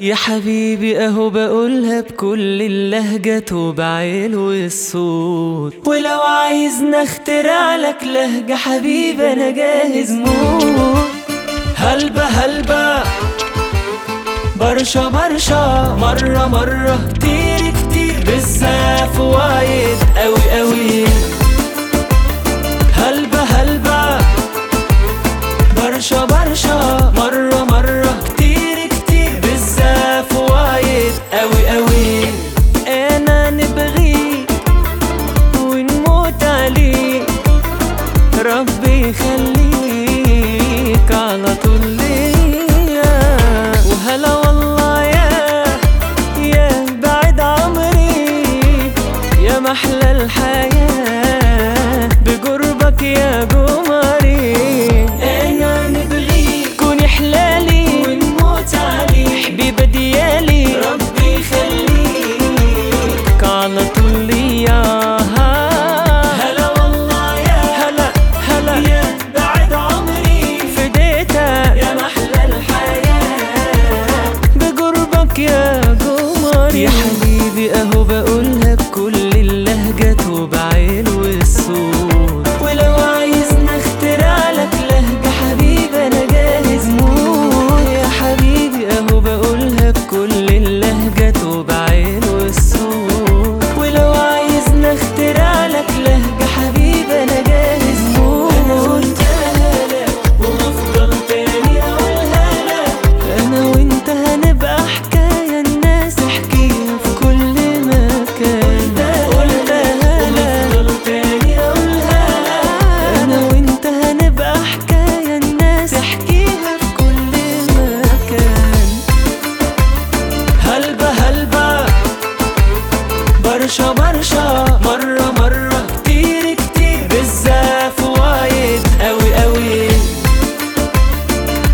يا حبيبي أهو بقولها بكل اللهجة وبعيل والصوت. ولو عايز نخترع لك لهجة حبيبي أنا جاهز موت. هلبة هلبة برشا برشا مرة مرة كتير كتير بزاف وايد قوي قوي هلبة هلبة برشا برشا محلى الحياة. بقربك يا جمعة طرشة مرة مرة كتير كتير بالزاف وايد. قوي قوي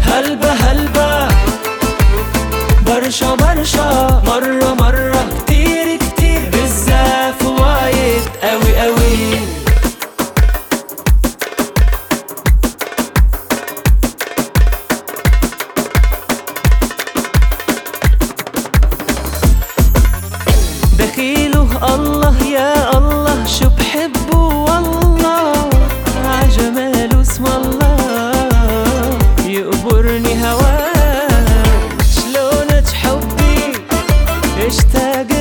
هلبة هلبة برشا برشا. Instagram.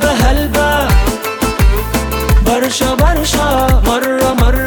هلبة هلبة برشا برشا مرة مرة